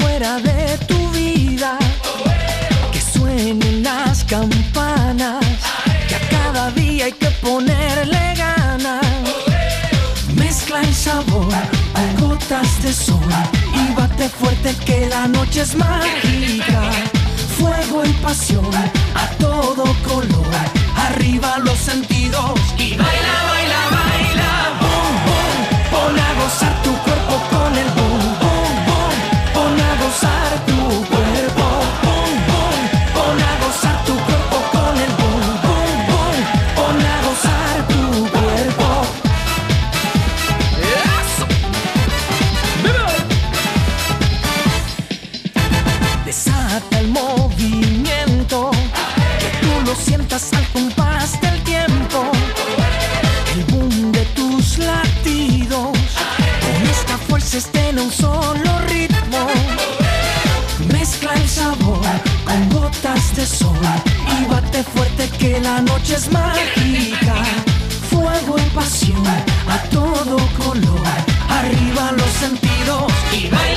fuera de tu vida. Que suenen las campanas, que a cada día hay que ponerle ganas. Mezcla el sabor a gotas de sol y bate fuerte que la noche es mágica. Fuego y pasión a todo color, arriba los sentidos con gotas de sol y bate fuerte que la noche es mágica. Fuego y pasión a todo color, arriba los sentidos y baila.